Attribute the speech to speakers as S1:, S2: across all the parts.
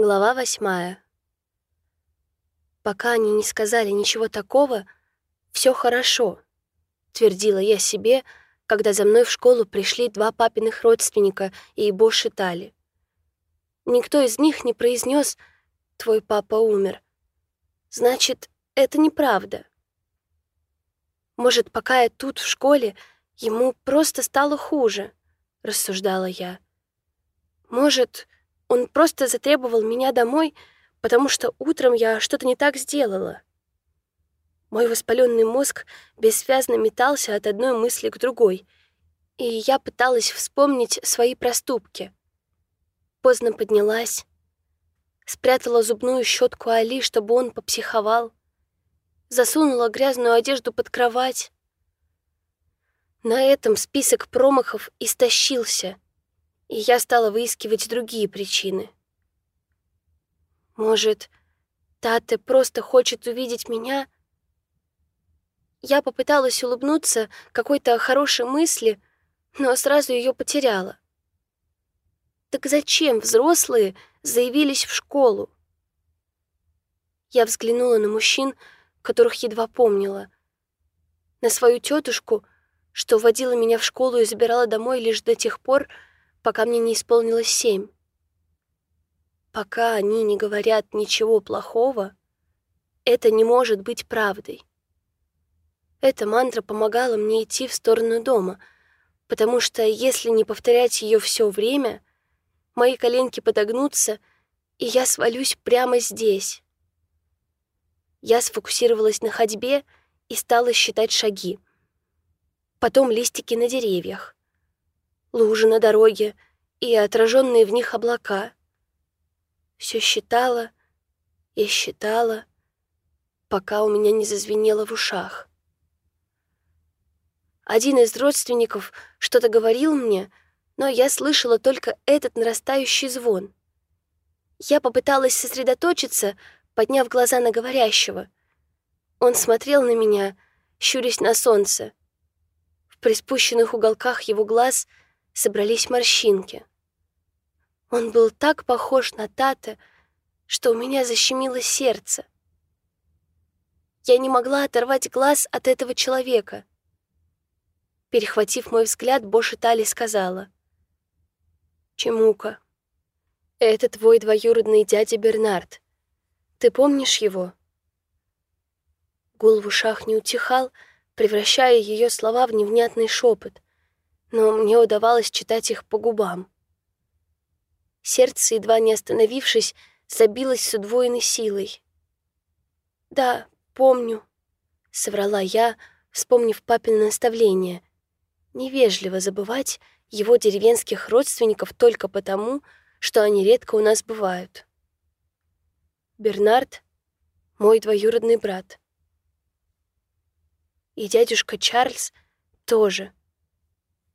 S1: Глава восьмая. «Пока они не сказали ничего такого, все хорошо», — твердила я себе, когда за мной в школу пришли два папиных родственника и Ибо Шитали. Никто из них не произнес «Твой папа умер». Значит, это неправда. Может, пока я тут, в школе, ему просто стало хуже, рассуждала я. Может, он просто затребовал меня домой, потому что утром я что-то не так сделала. Мой воспаленный мозг бессвязно метался от одной мысли к другой, и я пыталась вспомнить свои проступки. Поздно поднялась, спрятала зубную щетку Али, чтобы он попсиховал, засунула грязную одежду под кровать. На этом список промахов истощился — и я стала выискивать другие причины. Может, Тате просто хочет увидеть меня? Я попыталась улыбнуться какой-то хорошей мысли, но сразу ее потеряла. Так зачем взрослые заявились в школу? Я взглянула на мужчин, которых едва помнила. На свою тетушку, что водила меня в школу и забирала домой лишь до тех пор, пока мне не исполнилось семь. Пока они не говорят ничего плохого, это не может быть правдой. Эта мантра помогала мне идти в сторону дома, потому что если не повторять ее все время, мои коленки подогнутся, и я свалюсь прямо здесь. Я сфокусировалась на ходьбе и стала считать шаги. Потом листики на деревьях лужи на дороге и отраженные в них облака. Все считала и считала, пока у меня не зазвенело в ушах. Один из родственников что-то говорил мне, но я слышала только этот нарастающий звон. Я попыталась сосредоточиться, подняв глаза на говорящего. Он смотрел на меня, щурясь на солнце. В приспущенных уголках его глаз — собрались морщинки. Он был так похож на Тата, что у меня защемило сердце. Я не могла оторвать глаз от этого человека. Перехватив мой взгляд, Боша Тали сказала. «Чемука, это твой двоюродный дядя Бернард. Ты помнишь его?» Гул в ушах не утихал, превращая ее слова в невнятный шепот но мне удавалось читать их по губам. Сердце, едва не остановившись, забилось с удвоенной силой. «Да, помню», — соврала я, вспомнив папино наставление. «Невежливо забывать его деревенских родственников только потому, что они редко у нас бывают». Бернард — мой двоюродный брат. И дядюшка Чарльз тоже —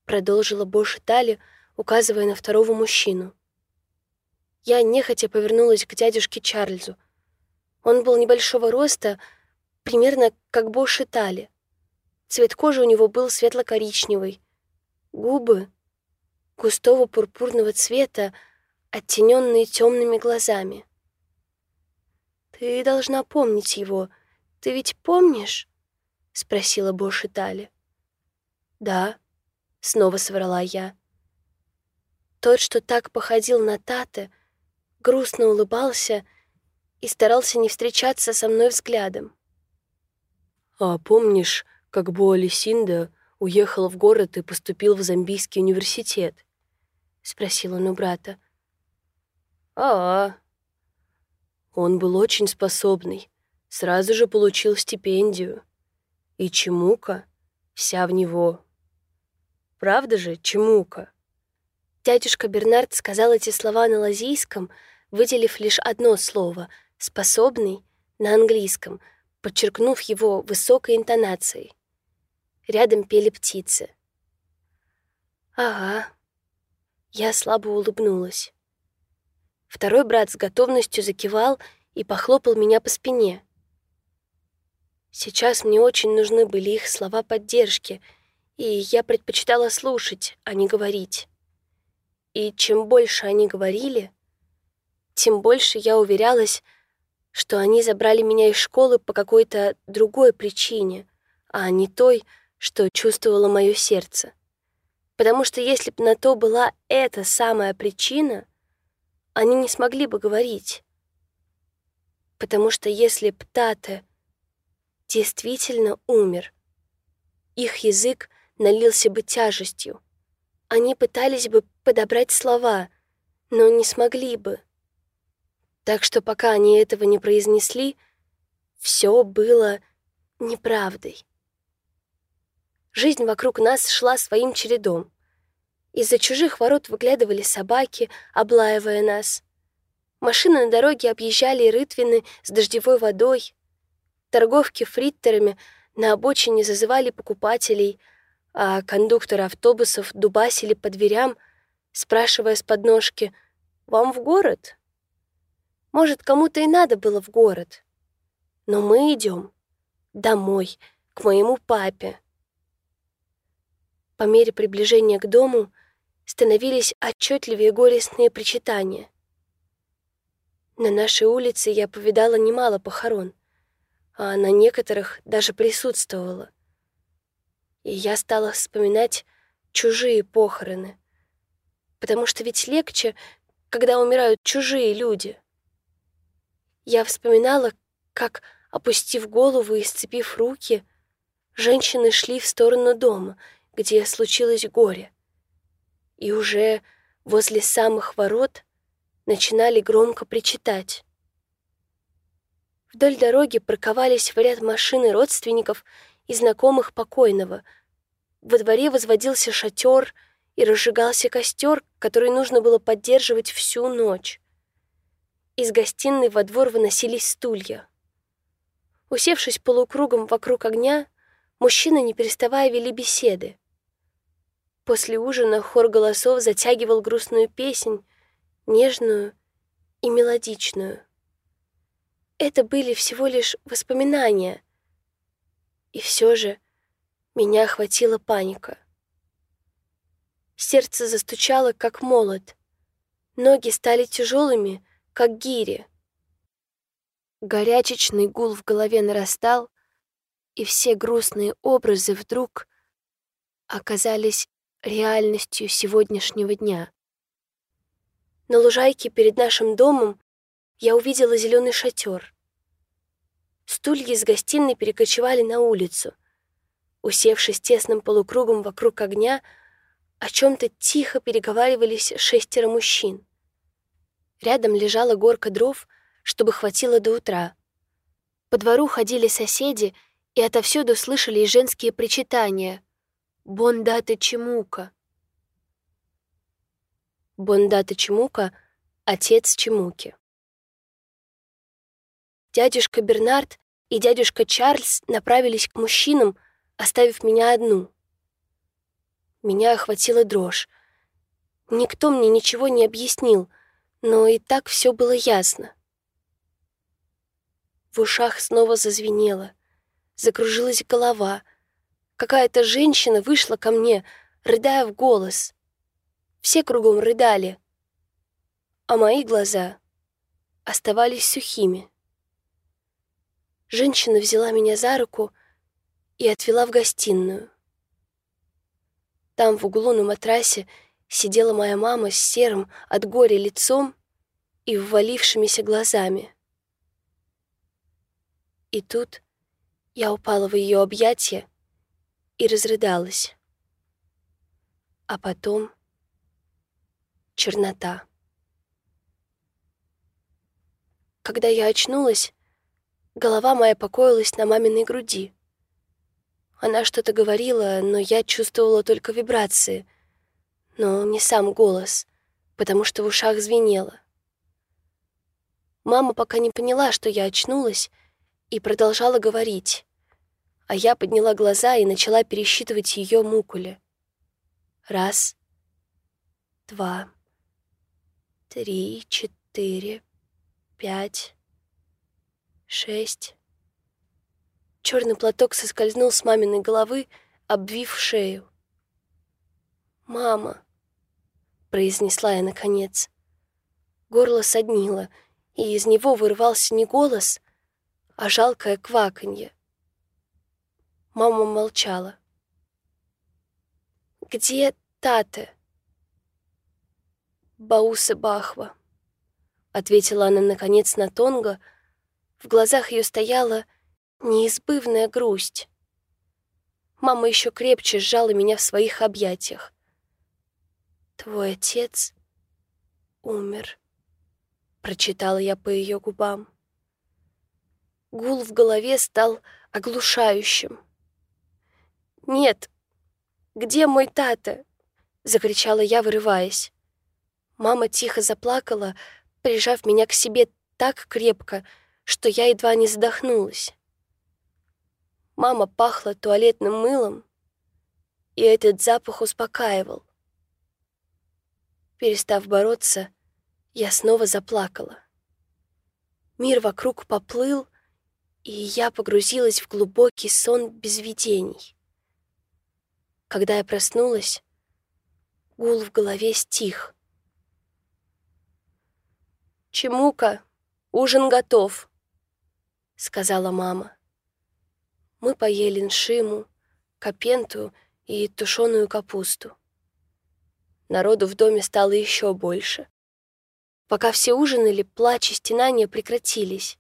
S1: продолжила Бош Тали, указывая на второго мужчину. Я нехотя повернулась к дядюшке Чарльзу. Он был небольшого роста, примерно как Бош Тали. Цвет кожи у него был светло-коричневый. Губы густого пурпурного цвета, оттененные темными глазами. «Ты должна помнить его. Ты ведь помнишь?» — спросила Бош Тали. «Да», снова соврала я. Тот, что так походил на Тате, грустно улыбался и старался не встречаться со мной взглядом.
S2: «А помнишь, как Буали Синда уехал в город и поступил в Замбийский университет?» — спросил он у брата.
S1: «А, -а.
S2: Он был очень способный, сразу же получил стипендию. И Чемука вся в него Правда же, Чемука?»
S1: Дядюшка Бернард сказал эти слова на лазийском, выделив лишь одно слово «способный» на английском, подчеркнув его высокой интонацией. Рядом пели птицы. «Ага». Я слабо улыбнулась. Второй брат с готовностью закивал и похлопал меня по спине. Сейчас мне очень нужны были их слова поддержки — и я предпочитала слушать, а не говорить. И чем больше они говорили, тем больше я уверялась, что они забрали меня из школы по какой-то другой причине, а не той, что чувствовало мое сердце. Потому что если бы на то была эта самая причина, они не смогли бы говорить. Потому что если б Тате действительно умер, их язык налился бы тяжестью. Они пытались бы подобрать слова, но не смогли бы. Так что пока они этого не произнесли, все было неправдой. Жизнь вокруг нас шла своим чередом. Из-за чужих ворот выглядывали собаки, облаивая нас. Машины на дороге объезжали рытвины с дождевой водой. Торговки фриттерами на обочине зазывали покупателей, а кондукторы автобусов дубасили по дверям, спрашивая с подножки «Вам в город?» Может, кому-то и надо было в город. Но мы идем домой, к моему папе. По мере приближения к дому становились отчетливее горестные причитания. На нашей улице я повидала немало похорон, а на некоторых даже присутствовала. И я стала вспоминать чужие похороны, потому что ведь легче, когда умирают чужие люди. Я вспоминала, как, опустив голову и сцепив руки, женщины шли в сторону дома, где случилось горе. И уже возле самых ворот начинали громко причитать. Вдоль дороги парковались в ряд машины родственников и знакомых покойного. Во дворе возводился шатер и разжигался костер, который нужно было поддерживать всю ночь. Из гостиной во двор выносились стулья. Усевшись полукругом вокруг огня, мужчины, не переставая, вели беседы. После ужина хор голосов затягивал грустную песнь, нежную и мелодичную. Это были всего лишь воспоминания. И все же меня охватила паника. Сердце застучало, как молот. Ноги стали тяжелыми, как гири. Горячечный гул в голове нарастал, и все грустные образы вдруг оказались реальностью сегодняшнего дня. На лужайке перед нашим домом я увидела зеленый шатер. Стулья из гостиной перекочевали на улицу. Усевшись тесным полукругом вокруг огня, о чем-то тихо переговаривались шестеро мужчин. Рядом лежала горка дров, чтобы хватило до утра. По двору ходили соседи, и отовсюду слышали женские причитания. «Бондата Чемука». Бондата Чемука — отец Чемуки. Дядюшка Бернард и дядюшка Чарльз направились к мужчинам, оставив меня одну. Меня охватила дрожь. Никто мне ничего не объяснил — но и так все было ясно. В ушах снова зазвенело, закружилась голова. Какая-то женщина вышла ко мне, рыдая в голос. Все кругом рыдали, а мои глаза оставались сухими. Женщина взяла меня за руку и отвела в гостиную. Там в углу на матрасе сидела моя мама с серым от горя лицом и ввалившимися глазами. И тут я упала в ее объятия и разрыдалась. А потом чернота. Когда я очнулась, голова моя покоилась на маминой груди. Она что-то говорила, но я чувствовала только вибрации, но не сам голос, потому что в ушах звенело. Мама пока не поняла, что я очнулась, и продолжала говорить, а я подняла глаза и начала пересчитывать ее мукули. Раз, два, три, четыре, пять, шесть. Черный платок соскользнул с маминой головы, обвив шею. «Мама», — произнесла я наконец. Горло соднило, и из него вырвался не голос, а жалкое кваканье. Мама молчала. «Где Тате?» «Баусы Бахва», — ответила она наконец на Тонго. В глазах ее стояла неизбывная грусть. Мама еще крепче сжала меня в своих объятиях. «Твой отец умер», — прочитала я по ее губам. Гул в голове стал оглушающим. «Нет! Где мой тата?» — закричала я, вырываясь. Мама тихо заплакала, прижав меня к себе так крепко, что я едва не задохнулась. Мама пахла туалетным мылом, и этот запах успокаивал. Перестав бороться, я снова заплакала. Мир вокруг поплыл, и я погрузилась в глубокий сон без видений. Когда я проснулась, гул в голове стих. «Чемука, ужин готов», — сказала мама. Мы поели ншиму, капенту и тушеную капусту. Народу в доме стало еще больше. Пока все ужинали, плач и стенания прекратились.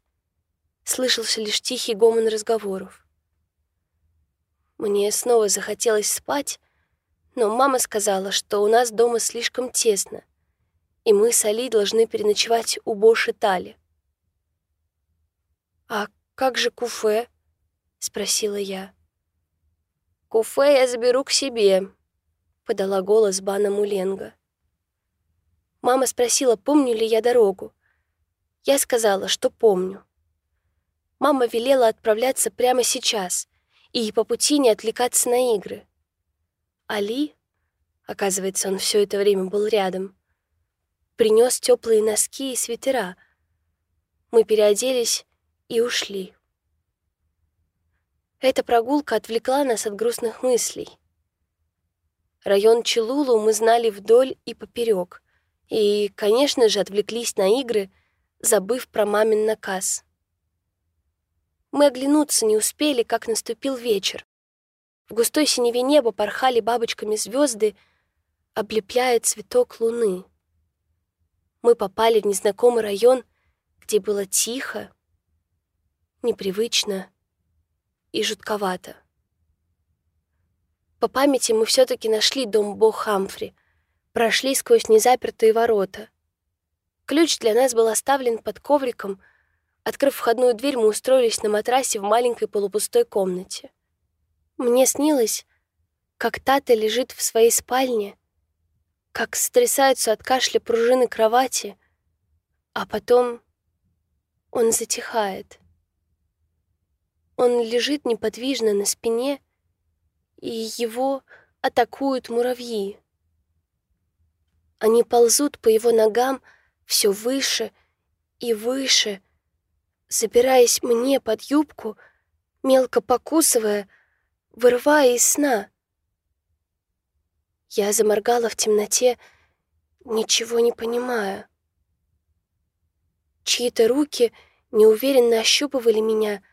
S1: Слышался лишь тихий гомон разговоров. Мне снова захотелось спать, но мама сказала, что у нас дома слишком тесно, и мы с Али должны переночевать у Боши Тали. «А как же куфе?» — спросила я. «Куфе я заберу к себе», — подала голос Бана Муленга. Мама спросила, помню ли я дорогу. Я сказала, что помню. Мама велела отправляться прямо сейчас и по пути не отвлекаться на игры. Али, оказывается, он все это время был рядом, принес теплые носки и свитера. Мы переоделись и ушли. Эта прогулка отвлекла нас от грустных мыслей. Район Чилулу мы знали вдоль и поперек, и, конечно же, отвлеклись на игры, забыв про мамин наказ. Мы оглянуться не успели, как наступил вечер. В густой синеве неба порхали бабочками звезды, облепляя цветок луны. Мы попали в незнакомый район, где было тихо, непривычно и жутковато. По памяти мы все-таки нашли дом Бо Хамфри, прошли сквозь незапертые ворота. Ключ для нас был оставлен под ковриком — Открыв входную дверь, мы устроились на матрасе в маленькой полупустой комнате. Мне снилось, как Тата лежит в своей спальне, как стрясаются от кашля пружины кровати, а потом он затихает. Он лежит неподвижно на спине, и его атакуют муравьи. Они ползут по его ногам все выше и выше — забираясь мне под юбку, мелко покусывая, вырывая из сна. Я заморгала в темноте, ничего не понимая. Чьи-то руки неуверенно ощупывали меня,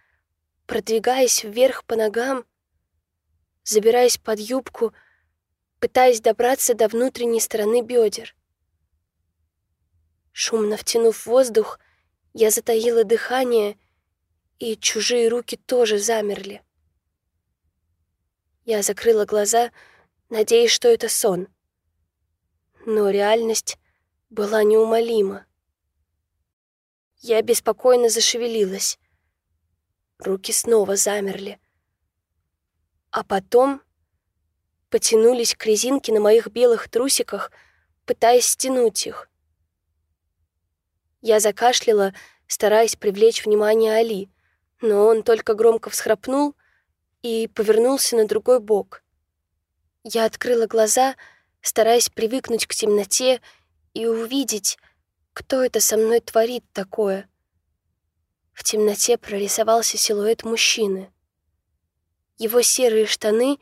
S1: продвигаясь вверх по ногам, забираясь под юбку, пытаясь добраться до внутренней стороны бедер. Шумно втянув воздух, я затаила дыхание, и чужие руки тоже замерли. Я закрыла глаза, надеясь, что это сон. Но реальность была неумолима. Я беспокойно зашевелилась. Руки снова замерли. А потом потянулись к резинке на моих белых трусиках, пытаясь стянуть их. Я закашляла, стараясь привлечь внимание Али, но он только громко всхрапнул и повернулся на другой бок. Я открыла глаза, стараясь привыкнуть к темноте и увидеть, кто это со мной творит такое. В темноте прорисовался силуэт мужчины. Его серые штаны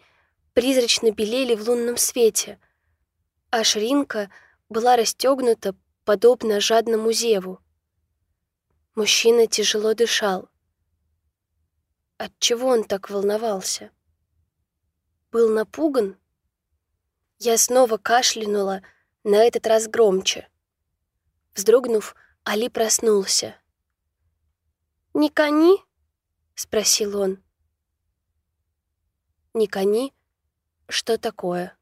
S1: призрачно белели в лунном свете, а ширинка была расстегнута подобно жадному зеву. Мужчина тяжело дышал. Отчего он так волновался? Был напуган? Я снова кашлянула, на этот раз громче. Вздрогнув, Али проснулся. «Не кони?» — спросил он. «Не кони? Что такое?»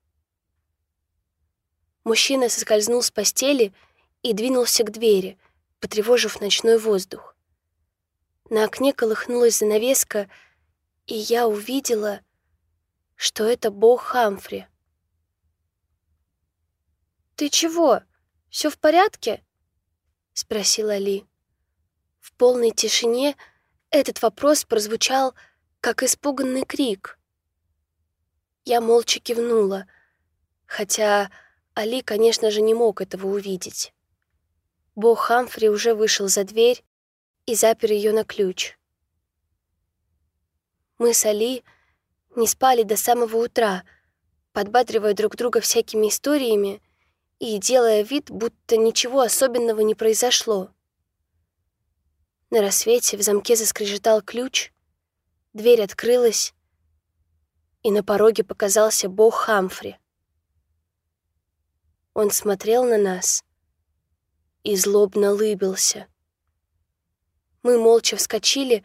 S1: Мужчина соскользнул с постели и двинулся к двери, потревожив ночной воздух. На окне колыхнулась занавеска, и я увидела, что это бог Хамфри. «Ты чего? Все в порядке?» — спросила Ли. В полной тишине этот вопрос прозвучал, как испуганный крик. Я молча кивнула, хотя Али, конечно же, не мог этого увидеть. Бог Хамфри уже вышел за дверь и запер ее на ключ. Мы с Али не спали до самого утра, подбадривая друг друга всякими историями и делая вид, будто ничего особенного не произошло. На рассвете в замке заскрежетал ключ, дверь открылась, и на пороге показался бог Хамфри. Он смотрел на нас и злобно лыбился. Мы молча вскочили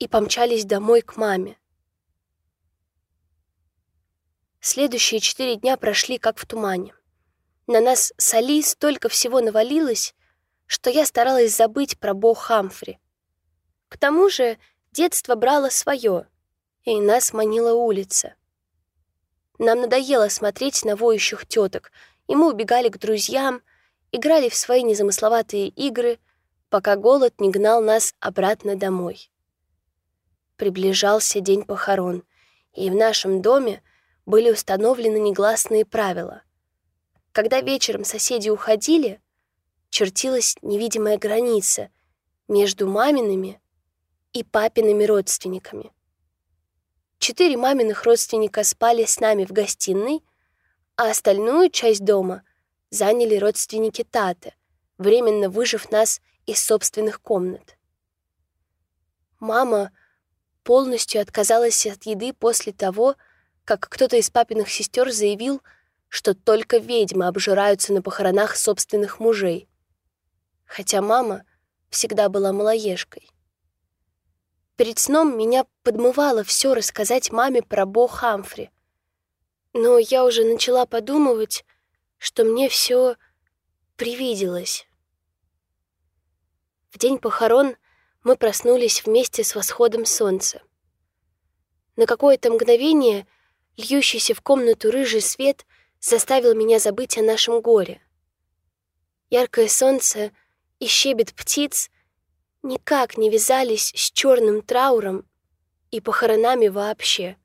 S1: и помчались домой к маме. Следующие четыре дня прошли как в тумане. На нас с Али столько всего навалилось, что я старалась забыть про бог Хамфри. К тому же детство брало свое, и нас манила улица. Нам надоело смотреть на воющих теток, и мы убегали к друзьям, играли в свои незамысловатые игры, пока голод не гнал нас обратно домой. Приближался день похорон, и в нашем доме были установлены негласные правила. Когда вечером соседи уходили, чертилась невидимая граница между мамиными и папиными родственниками. Четыре маминых родственника спали с нами в гостиной, а остальную часть дома заняли родственники Таты, временно выжив нас из собственных комнат. Мама полностью отказалась от еды после того, как кто-то из папиных сестер заявил, что только ведьмы обжираются на похоронах собственных мужей. Хотя мама всегда была малоежкой. Перед сном меня подмывало все рассказать маме про Бо Хамфри. Но я уже начала подумывать, что мне все привиделось. В день похорон мы проснулись вместе с восходом солнца. На какое-то мгновение льющийся в комнату рыжий свет заставил меня забыть о нашем горе. Яркое солнце и щебет птиц никак не вязались с черным трауром и похоронами вообще.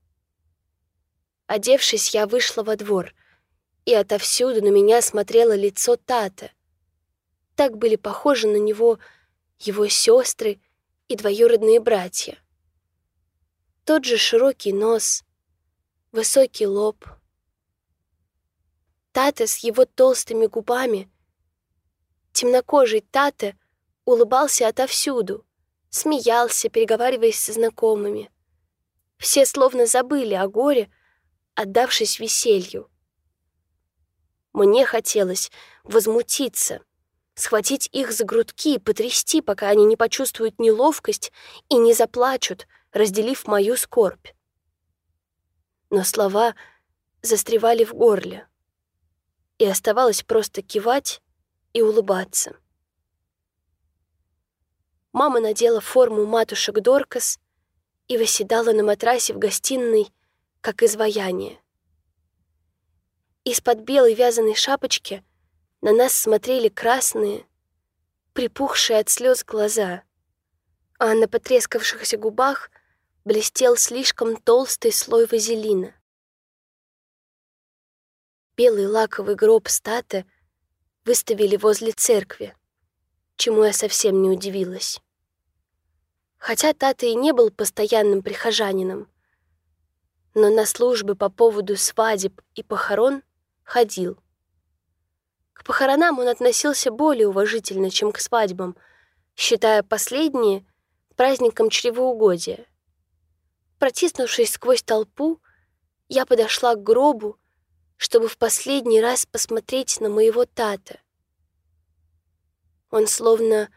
S1: Одевшись, я вышла во двор, и отовсюду на меня смотрело лицо Тата. Так были похожи на него его сестры и двоюродные братья. Тот же широкий нос, высокий лоб. Тата с его толстыми губами, темнокожий Тата улыбался отовсюду, смеялся, переговариваясь со знакомыми. Все словно забыли о горе, отдавшись веселью. Мне хотелось возмутиться, схватить их за грудки и потрясти, пока они не почувствуют неловкость и не заплачут, разделив мою скорбь. Но слова застревали в горле, и оставалось просто кивать и улыбаться. Мама надела форму матушек Доркас и восседала на матрасе в гостиной, как изваяние. Из-под белой вязаной шапочки на нас смотрели красные, припухшие от слез глаза, а на потрескавшихся губах блестел слишком толстый слой вазелина. Белый лаковый гроб статы выставили возле церкви, чему я совсем не удивилась. Хотя Тата и не был постоянным прихожанином, но на службы по поводу свадеб и похорон ходил. К похоронам он относился более уважительно, чем к свадьбам, считая последние праздником чревоугодия. Протиснувшись сквозь толпу, я подошла к гробу, чтобы в последний раз посмотреть на моего тата. Он словно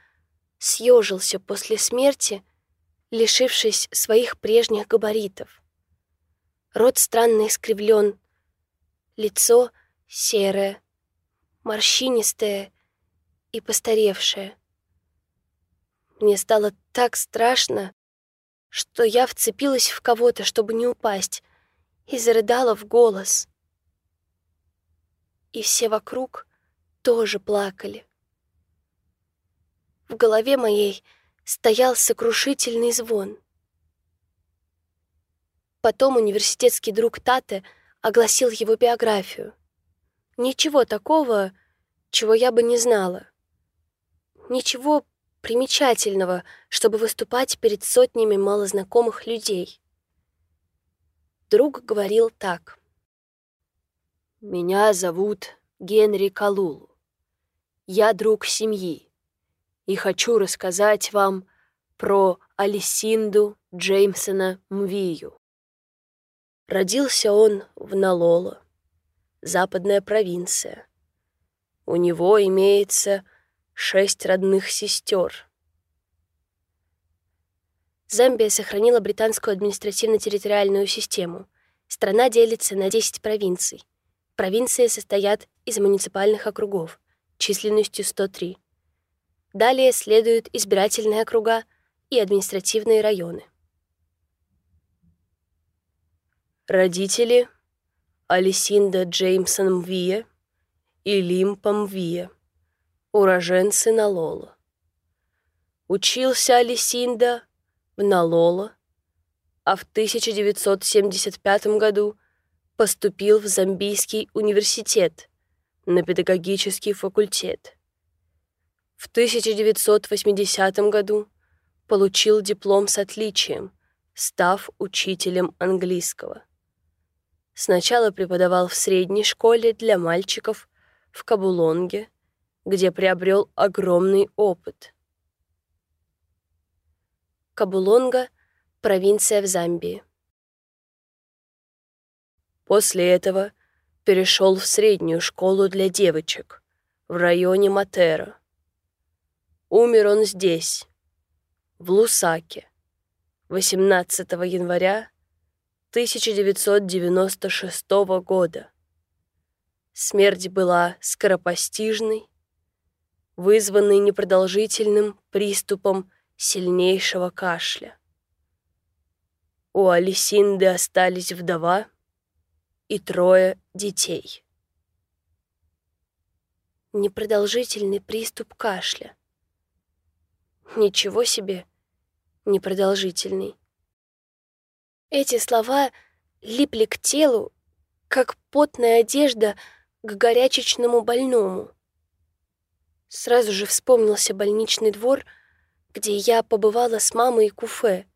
S1: съежился после смерти, лишившись своих прежних габаритов. Рот странно искривлен, лицо серое, морщинистое и постаревшее. Мне стало так страшно, что я вцепилась в кого-то, чтобы не упасть, и зарыдала в голос. И все вокруг тоже плакали. В голове моей стоял сокрушительный звон. Потом университетский друг Тате огласил его биографию. Ничего такого, чего я бы не знала. Ничего примечательного, чтобы выступать перед сотнями малознакомых людей. Друг говорил так.
S2: «Меня зовут Генри Калул. Я друг семьи и хочу рассказать вам про Алисинду Джеймсона Мвию. Родился он в Налоло, западная провинция. У него имеется шесть родных сестер.
S1: Замбия сохранила британскую административно-территориальную систему. Страна делится на 10 провинций. Провинции состоят из муниципальных округов численностью 103. Далее следуют избирательные округа и административные районы.
S2: Родители Алисинда Джеймсон Мвия и Лим Памвия уроженцы Налола. Учился Алисинда в Налола, а в 1975 году поступил в Замбийский университет на педагогический факультет. В 1980 году получил диплом с отличием, став учителем английского. Сначала преподавал в средней школе для мальчиков в Кабулонге, где приобрел огромный опыт.
S1: Кабулонга — провинция в Замбии.
S2: После этого перешел в среднюю школу для девочек в районе Матера. Умер он здесь, в Лусаке, 18 января 1996 года. Смерть была скоропостижной вызванный непродолжительным приступом сильнейшего кашля. У Алисинды остались вдова и трое детей.
S1: Непродолжительный приступ кашля. Ничего себе непродолжительный. Эти слова липли к телу, как потная одежда к горячечному больному. Сразу же вспомнился больничный двор, где я побывала с мамой и Куфе.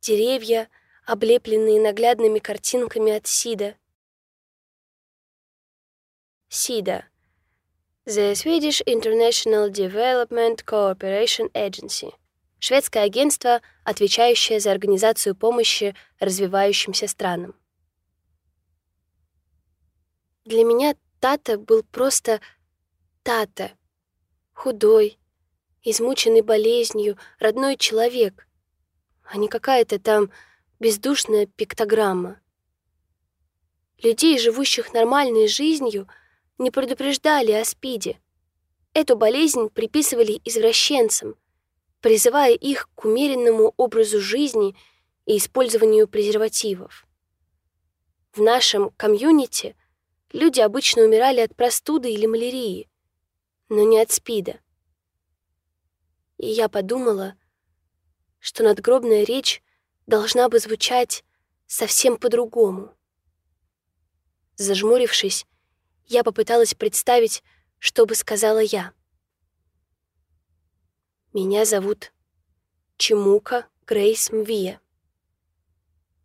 S1: Деревья, облепленные наглядными картинками от Сида. Сида. The Swedish International Development Cooperation Agency. Шведское агентство, отвечающее за организацию помощи развивающимся странам. Для меня Тата был просто Тата. Худой, измученный болезнью, родной человек, а не какая-то там бездушная пиктограмма. Людей, живущих нормальной жизнью, не предупреждали о СПИДе. Эту болезнь приписывали извращенцам, призывая их к умеренному образу жизни и использованию презервативов. В нашем комьюнити люди обычно умирали от простуды или малярии, но не от СПИДа. И я подумала, что надгробная речь должна бы звучать совсем по-другому. Зажмурившись, я попыталась представить, что бы сказала я. Меня зовут Чемука Грейс Мвия.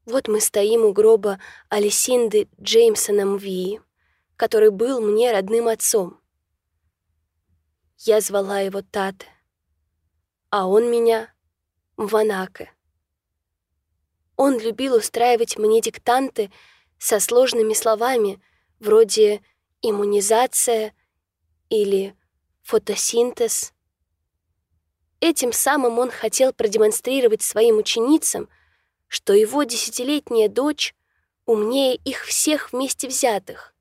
S1: Вот мы стоим у гроба Алисинды Джеймсона Мвии, который был мне родным отцом. Я звала его Тате, а он меня Ванаке. Он любил устраивать мне диктанты со сложными словами, вроде иммунизация или фотосинтез. Этим самым он хотел продемонстрировать своим ученицам, что его десятилетняя дочь умнее их всех вместе взятых.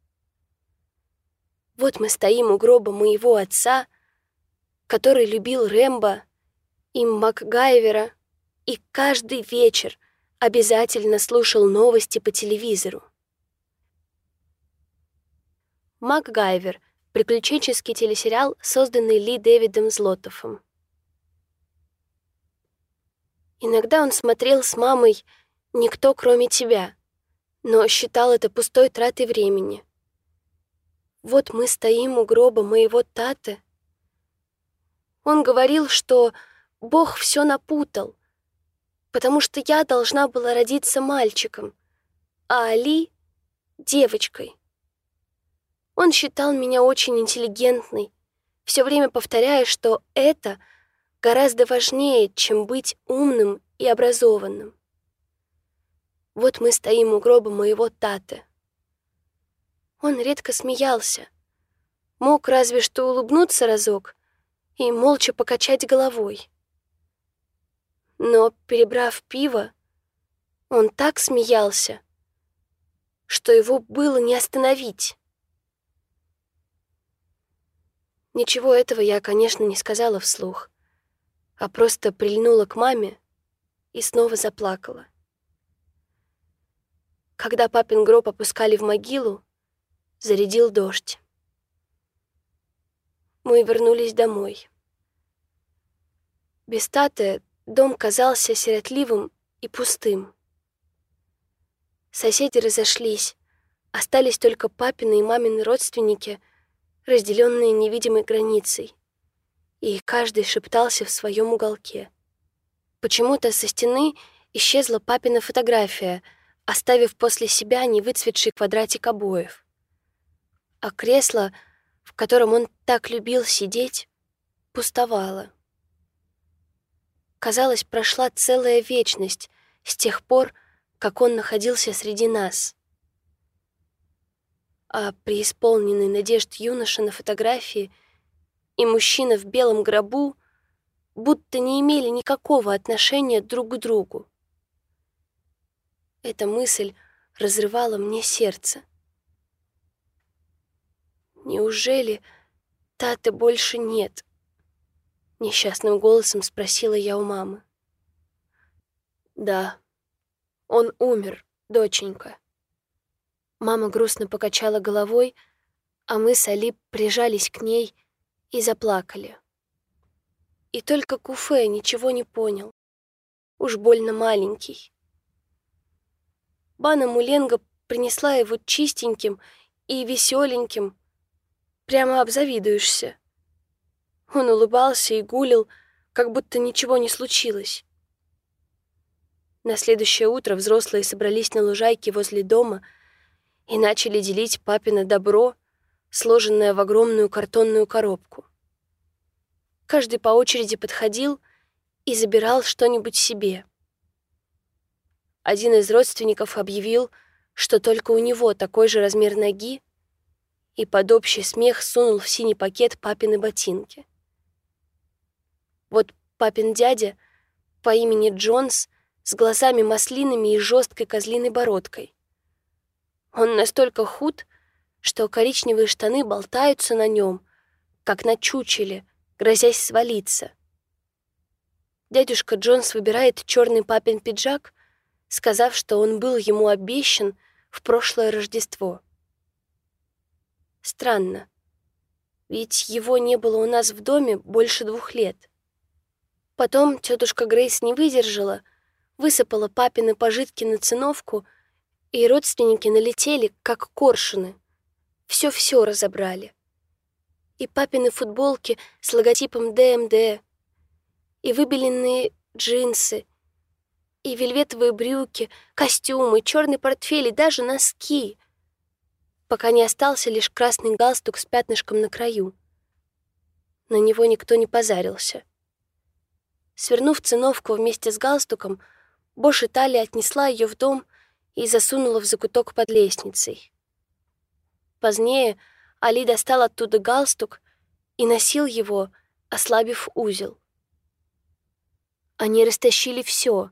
S1: Вот мы стоим у гроба моего отца, который любил Рэмбо и Макгайвера, и каждый вечер обязательно слушал новости по телевизору. Макгайвер — приключенческий телесериал, созданный Ли Дэвидом Злотофом. Иногда он смотрел с мамой «Никто, кроме тебя», но считал это пустой тратой времени. Вот мы стоим у гроба моего таты. Он говорил, что Бог все напутал, потому что я должна была родиться мальчиком, а Али — девочкой. Он считал меня очень интеллигентной, все время повторяя, что это — гораздо важнее, чем быть умным и образованным. Вот мы стоим у гроба моего таты. Он редко смеялся, мог разве что улыбнуться разок и молча покачать головой. Но, перебрав пиво, он так смеялся, что его было не остановить. Ничего этого я, конечно, не сказала вслух а просто прильнула к маме и снова заплакала. Когда папин гроб опускали в могилу, зарядил дождь. Мы вернулись домой. Без Таты дом казался сиротливым и пустым. Соседи разошлись, остались только папины и мамины родственники, разделенные невидимой границей и каждый шептался в своем уголке. Почему-то со стены исчезла папина фотография, оставив после себя невыцветший квадратик обоев. А кресло, в котором он так любил сидеть, пустовало. Казалось, прошла целая вечность с тех пор, как он находился среди нас. А преисполненный надежд юноша на фотографии — и мужчина в белом гробу будто не имели никакого отношения друг к другу. Эта мысль разрывала мне сердце. Неужели Таты больше нет? Несчастным голосом спросила я у мамы. Да, он умер, доченька. Мама грустно покачала головой, а мы с Али прижались к ней и заплакали. И только Куфе ничего не понял. Уж больно маленький. Бана Муленга принесла его чистеньким и веселеньким. Прямо обзавидуешься. Он улыбался и гулил, как будто ничего не случилось. На следующее утро взрослые собрались на лужайке возле дома и начали делить папино добро сложенная в огромную картонную коробку. Каждый по очереди подходил и забирал что-нибудь себе. Один из родственников объявил, что только у него такой же размер ноги, и под общий смех сунул в синий пакет папины ботинки. Вот папин дядя по имени Джонс с глазами маслинами и жесткой козлиной бородкой. Он настолько худ, что коричневые штаны болтаются на нем, как на чучеле, грозясь свалиться. Дядюшка Джонс выбирает черный папин пиджак, сказав, что он был ему обещан в прошлое Рождество. Странно, ведь его не было у нас в доме больше двух лет. Потом тетушка Грейс не выдержала, высыпала папины пожитки на циновку, и родственники налетели, как коршуны все-все разобрали. И папины футболки с логотипом ДМД, и выбеленные джинсы, и вельветовые брюки, костюмы, черный портфель и даже носки. пока не остался лишь красный галстук с пятнышком на краю. На него никто не позарился. Свернув циновку вместе с галстуком, Бош Италия отнесла ее в дом и засунула в закуток под лестницей. Позднее Али достал оттуда галстук и носил его, ослабив узел. Они растащили все,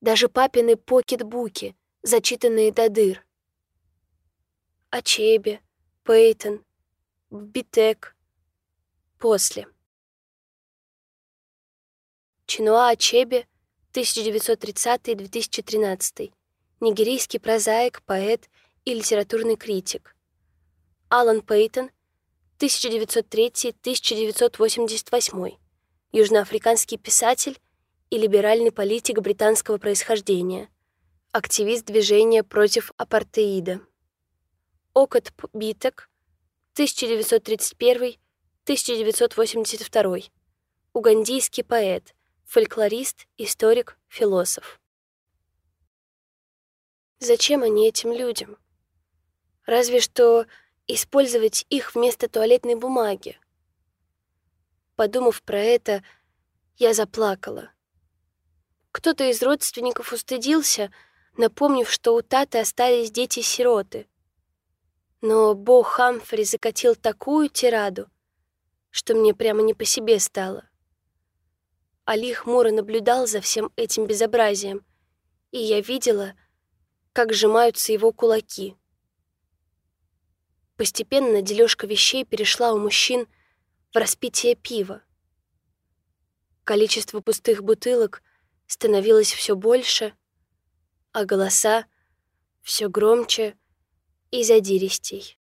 S1: даже папины покетбуки, зачитанные до дыр. Ачебе, Пейтон, Битек. После. Чинуа Ачебе, 1930-2013. Нигерийский прозаик, поэт и литературный критик. Алан Пейтон, 1903-1988. Южноафриканский писатель и либеральный политик британского происхождения. Активист движения против апартеида. Окот Битек, 1931-1982. Угандийский поэт, фольклорист, историк, философ. Зачем они этим людям? Разве что использовать их вместо туалетной бумаги. Подумав про это, я заплакала. Кто-то из родственников устыдился, напомнив, что у Таты остались дети-сироты. Но Бо Хамфри закатил такую тираду, что мне прямо не по себе стало. Али хмуро наблюдал за всем этим безобразием, и я видела, как сжимаются его кулаки. Постепенно дележка вещей перешла у мужчин в распитие пива. Количество пустых бутылок становилось все больше, а голоса все громче и задиристей.